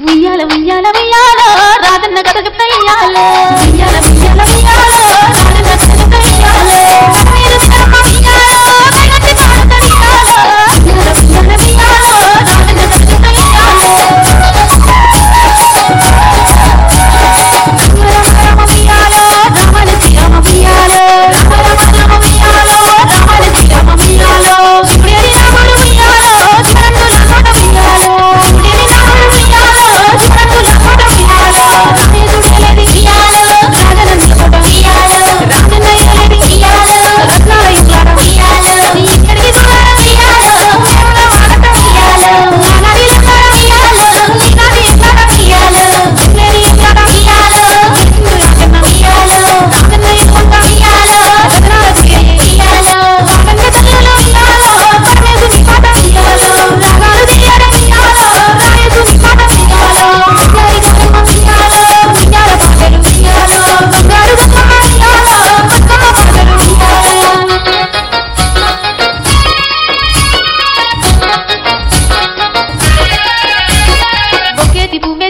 ఉయ్యాల ఉయ్యాల ఉయ్యాల. రాజన్న కథ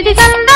செடி கந்த